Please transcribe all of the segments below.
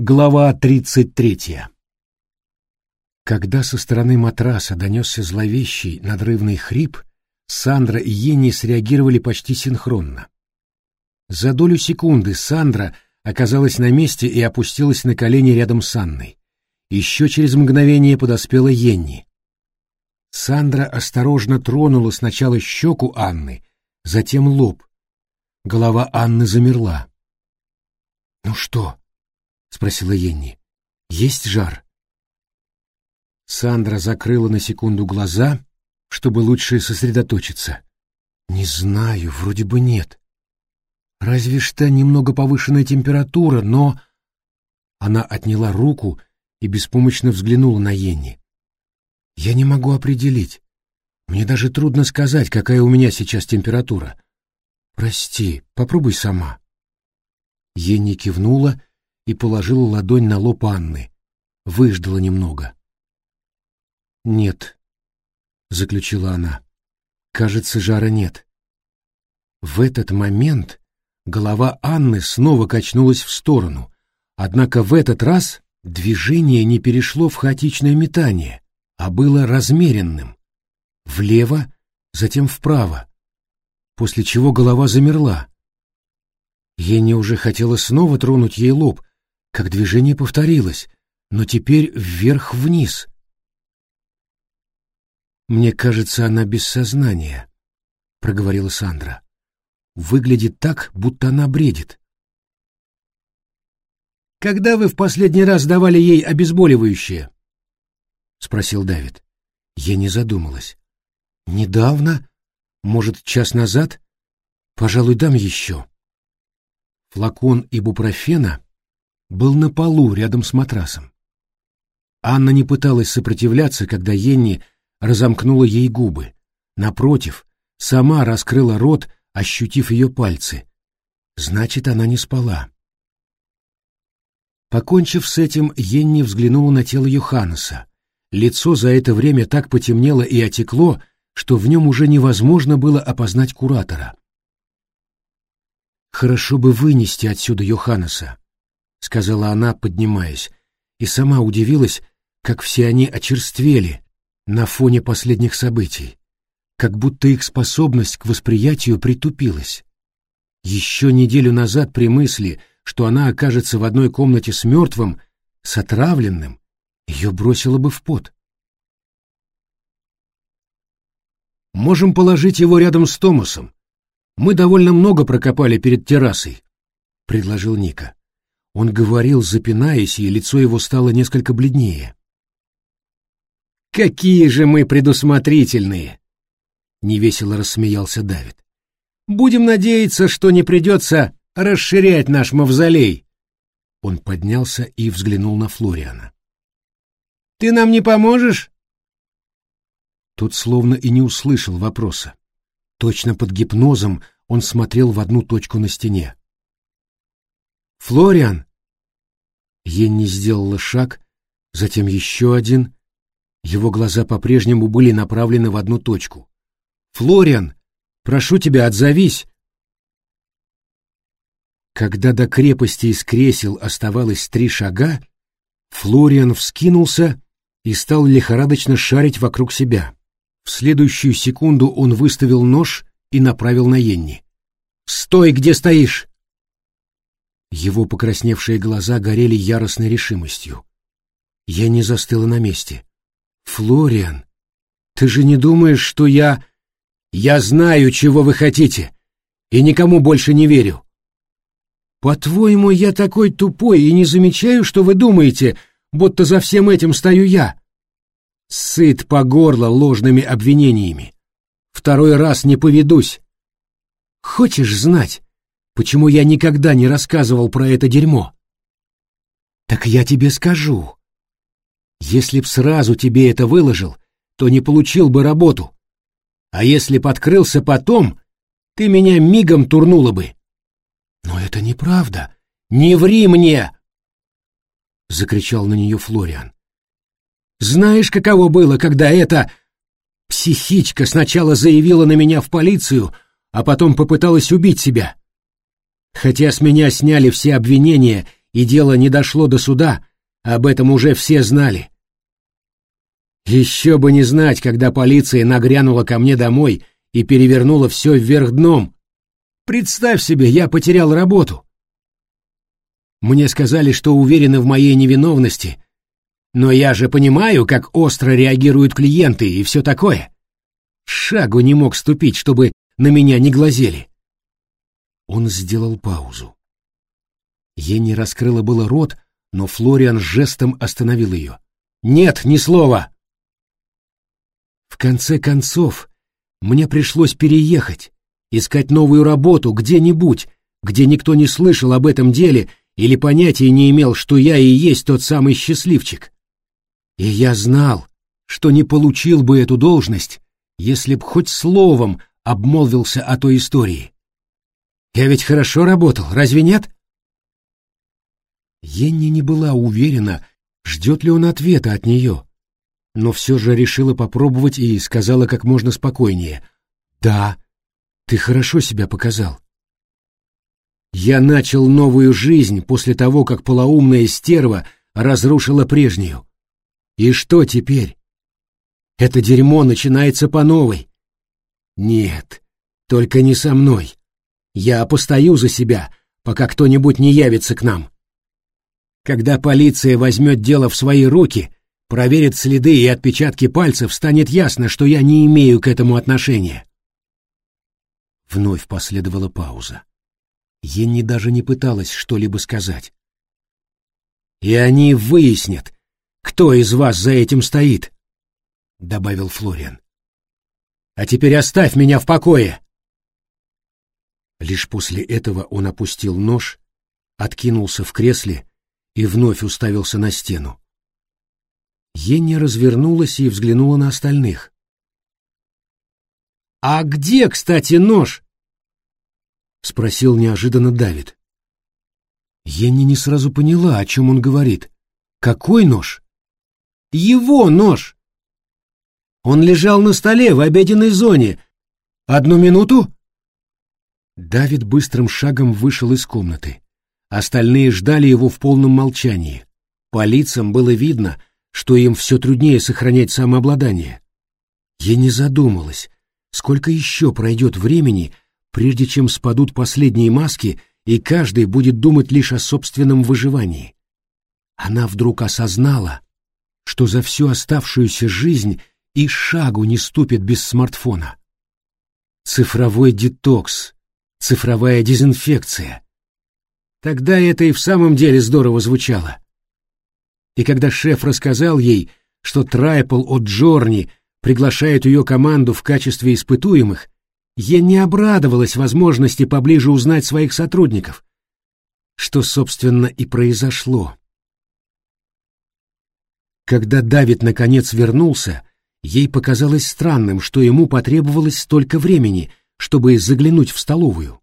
Глава 33 Когда со стороны матраса донесся зловещий надрывный хрип, Сандра и Йенни среагировали почти синхронно. За долю секунды Сандра оказалась на месте и опустилась на колени рядом с Анной. Еще через мгновение подоспела Йенни. Сандра осторожно тронула сначала щеку Анны, затем лоб. Голова Анны замерла. «Ну что?» — спросила Енни. «Есть жар?» Сандра закрыла на секунду глаза, чтобы лучше сосредоточиться. «Не знаю, вроде бы нет. Разве что немного повышенная температура, но...» Она отняла руку и беспомощно взглянула на Енни. «Я не могу определить. Мне даже трудно сказать, какая у меня сейчас температура. Прости, попробуй сама». Енни кивнула и положила ладонь на лоб Анны. Выждала немного. «Нет», — заключила она, — «кажется, жара нет». В этот момент голова Анны снова качнулась в сторону, однако в этот раз движение не перешло в хаотичное метание, а было размеренным. Влево, затем вправо, после чего голова замерла. Ени уже хотела снова тронуть ей лоб, как движение повторилось, но теперь вверх-вниз. «Мне кажется, она без сознания», — проговорила Сандра. «Выглядит так, будто она бредит». «Когда вы в последний раз давали ей обезболивающее?» — спросил Давид. Я не задумалась. «Недавно? Может, час назад? Пожалуй, дам еще». Флакон ибупрофена был на полу рядом с матрасом. Анна не пыталась сопротивляться, когда Енни разомкнула ей губы. Напротив, сама раскрыла рот, ощутив ее пальцы. Значит, она не спала. Покончив с этим, Енни взглянула на тело Йоханнеса. Лицо за это время так потемнело и отекло, что в нем уже невозможно было опознать куратора. «Хорошо бы вынести отсюда Йоханнеса», — сказала она, поднимаясь, и сама удивилась, как все они очерствели на фоне последних событий, как будто их способность к восприятию притупилась. Еще неделю назад при мысли, что она окажется в одной комнате с мертвым, с отравленным, ее бросило бы в пот. «Можем положить его рядом с Томасом. Мы довольно много прокопали перед террасой», — предложил Ника. Он говорил, запинаясь, и лицо его стало несколько бледнее. «Какие же мы предусмотрительные!» — невесело рассмеялся Давид. «Будем надеяться, что не придется расширять наш мавзолей». Он поднялся и взглянул на Флориана. «Ты нам не поможешь?» Тот словно и не услышал вопроса. Точно под гипнозом он смотрел в одну точку на стене. «Флориан!» Енни сделала шаг, затем еще один. Его глаза по-прежнему были направлены в одну точку. «Флориан, прошу тебя, отзовись!» Когда до крепости из кресел оставалось три шага, Флориан вскинулся и стал лихорадочно шарить вокруг себя. В следующую секунду он выставил нож и направил на Енни. «Стой, где стоишь!» Его покрасневшие глаза горели яростной решимостью. Я не застыла на месте. «Флориан, ты же не думаешь, что я...» «Я знаю, чего вы хотите, и никому больше не верю». «По-твоему, я такой тупой и не замечаю, что вы думаете, будто за всем этим стою я?» Сыт по горло ложными обвинениями. Второй раз не поведусь. Хочешь знать, почему я никогда не рассказывал про это дерьмо? Так я тебе скажу. Если б сразу тебе это выложил, то не получил бы работу. А если подкрылся потом, ты меня мигом турнула бы. Но это неправда. Не ври мне! Закричал на нее Флориан. Знаешь, каково было, когда эта психичка сначала заявила на меня в полицию, а потом попыталась убить себя? Хотя с меня сняли все обвинения и дело не дошло до суда, об этом уже все знали. Еще бы не знать, когда полиция нагрянула ко мне домой и перевернула все вверх дном. Представь себе, я потерял работу. Мне сказали, что уверены в моей невиновности, но я же понимаю, как остро реагируют клиенты и все такое. Шагу не мог ступить, чтобы на меня не глазели. Он сделал паузу. Ени раскрыла было рот, но Флориан жестом остановил ее. «Нет, ни слова!» В конце концов, мне пришлось переехать, искать новую работу где-нибудь, где никто не слышал об этом деле или понятия не имел, что я и есть тот самый счастливчик. И я знал, что не получил бы эту должность, если б хоть словом обмолвился о той истории. Я ведь хорошо работал, разве нет? Енни не была уверена, ждет ли он ответа от нее, но все же решила попробовать и сказала как можно спокойнее. «Да, ты хорошо себя показал. Я начал новую жизнь после того, как полоумная стерва разрушила прежнюю. И что теперь? Это дерьмо начинается по новой. Нет, только не со мной. Я постою за себя, пока кто-нибудь не явится к нам. Когда полиция возьмет дело в свои руки, проверит следы и отпечатки пальцев, станет ясно, что я не имею к этому отношения. Вновь последовала пауза. Енни даже не пыталась что-либо сказать. «И они выяснят, кто из вас за этим стоит», — добавил Флориан. «А теперь оставь меня в покое!» Лишь после этого он опустил нож, откинулся в кресле и вновь уставился на стену. Енни развернулась и взглянула на остальных. «А где, кстати, нож?» — спросил неожиданно Давид. Енни не сразу поняла, о чем он говорит. «Какой нож?» «Его нож!» «Он лежал на столе в обеденной зоне. Одну минуту?» Давид быстрым шагом вышел из комнаты. Остальные ждали его в полном молчании. По лицам было видно, что им все труднее сохранять самообладание. Я не задумалась, сколько еще пройдет времени, прежде чем спадут последние маски, и каждый будет думать лишь о собственном выживании. Она вдруг осознала, что за всю оставшуюся жизнь и шагу не ступит без смартфона. Цифровой детокс, цифровая дезинфекция. Тогда это и в самом деле здорово звучало. И когда шеф рассказал ей, что Трайпл от Джорни приглашает ее команду в качестве испытуемых, я не обрадовалась возможности поближе узнать своих сотрудников, что, собственно, и произошло. Когда Давид наконец вернулся, ей показалось странным, что ему потребовалось столько времени, чтобы заглянуть в столовую.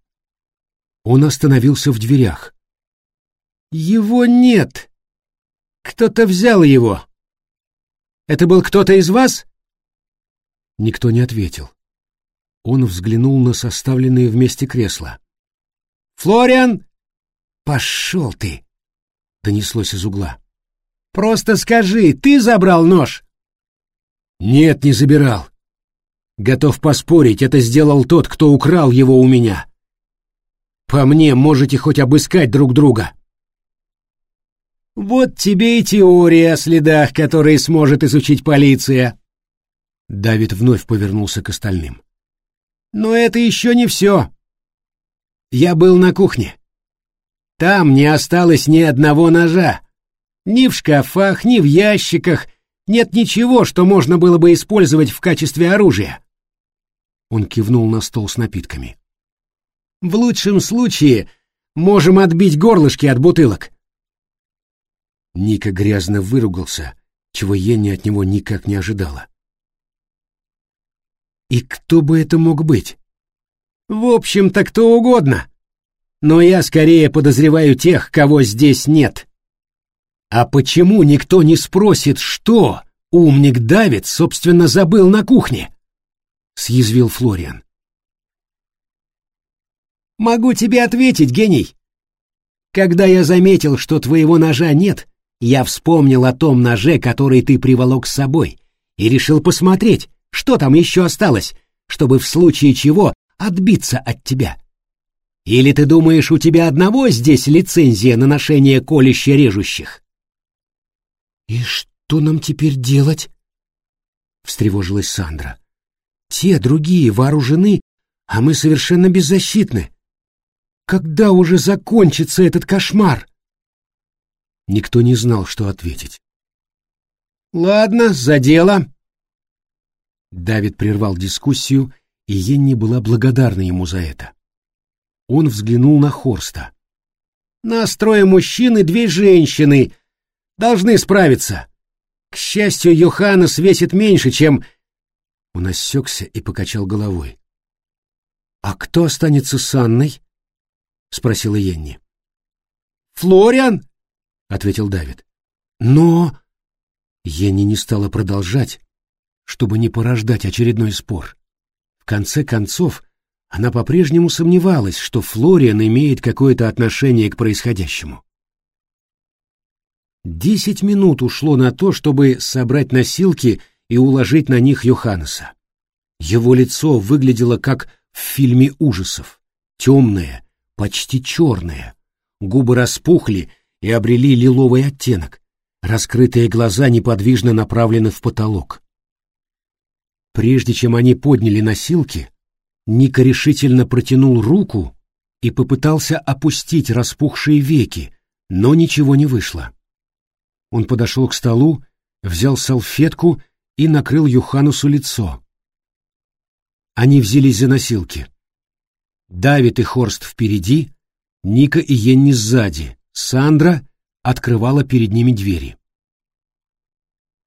Он остановился в дверях. «Его нет! Кто-то взял его! Это был кто-то из вас?» Никто не ответил. Он взглянул на составленные вместе кресла. «Флориан!» «Пошел ты!» — донеслось из угла. «Просто скажи, ты забрал нож?» «Нет, не забирал. Готов поспорить, это сделал тот, кто украл его у меня. По мне, можете хоть обыскать друг друга». «Вот тебе и теория о следах, которые сможет изучить полиция». Давид вновь повернулся к остальным. Но это еще не все. Я был на кухне. Там не осталось ни одного ножа. Ни в шкафах, ни в ящиках. Нет ничего, что можно было бы использовать в качестве оружия. Он кивнул на стол с напитками. В лучшем случае можем отбить горлышки от бутылок. Ника грязно выругался, чего Енни от него никак не ожидала. И кто бы это мог быть? В общем-то, кто угодно. Но я скорее подозреваю тех, кого здесь нет. А почему никто не спросит, что умник Давид, собственно, забыл на кухне? Съязвил Флориан. Могу тебе ответить, гений. Когда я заметил, что твоего ножа нет, я вспомнил о том ноже, который ты приволок с собой, и решил посмотреть, что там еще осталось, чтобы в случае чего отбиться от тебя. Или ты думаешь, у тебя одного здесь лицензия на ношение колюще-режущих? И что нам теперь делать? встревожилась Сандра. Те другие вооружены, а мы совершенно беззащитны. Когда уже закончится этот кошмар? Никто не знал, что ответить. Ладно, за дело. Давид прервал дискуссию, и Енни была благодарна ему за это. Он взглянул на Хорста. «Нас трое мужчин и две женщины. Должны справиться. К счастью, Йоханнес весит меньше, чем...» Он осекся и покачал головой. «А кто останется с Анной?» — спросила Енни. «Флориан!» — ответил Давид. «Но...» Енни не стала продолжать, чтобы не порождать очередной спор. В конце концов, она по-прежнему сомневалась, что Флориан имеет какое-то отношение к происходящему. Десять минут ушло на то, чтобы собрать носилки и уложить на них Йоханнеса. Его лицо выглядело как в фильме ужасов. Темное, почти черное. Губы распухли и обрели лиловый оттенок. Раскрытые глаза неподвижно направлены в потолок. Прежде чем они подняли носилки, Ника решительно протянул руку и попытался опустить распухшие веки, но ничего не вышло. Он подошел к столу, взял салфетку и накрыл Юханусу лицо. Они взялись за носилки. Давид и Хорст впереди, Ника и Йенни сзади, Сандра открывала перед ними двери.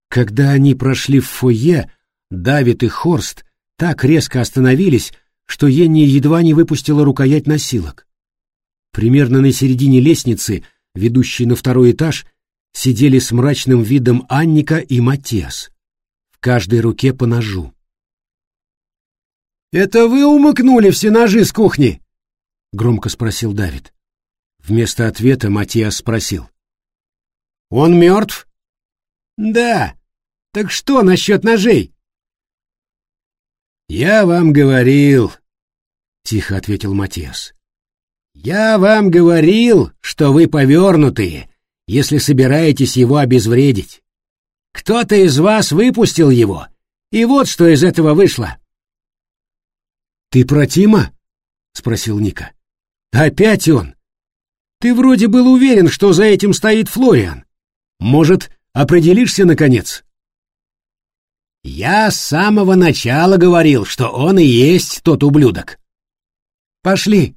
Когда они прошли в фойе, Давид и Хорст так резко остановились, что Енни едва не выпустила рукоять носилок. Примерно на середине лестницы, ведущей на второй этаж, сидели с мрачным видом Анника и Матиас. Каждой руке по ножу. «Это вы умыкнули все ножи с кухни?» — громко спросил Давид. Вместо ответа Матиас спросил. «Он мертв?» «Да. Так что насчет ножей?» «Я вам говорил», — тихо ответил Матиас. «Я вам говорил, что вы повернутые, если собираетесь его обезвредить. Кто-то из вас выпустил его, и вот что из этого вышло». «Ты про Тима?» — спросил Ника. «Опять он? Ты вроде был уверен, что за этим стоит Флориан. Может, определишься, наконец?» Я с самого начала говорил, что он и есть тот ублюдок. Пошли,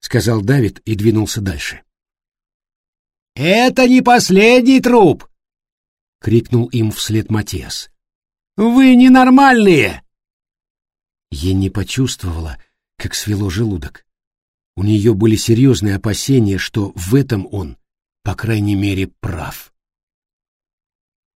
сказал Давид и двинулся дальше. Это не последний труп, крикнул им вслед Матиас. Вы ненормальные. Не почувствовала, как свело желудок. У нее были серьезные опасения, что в этом он, по крайней мере, прав.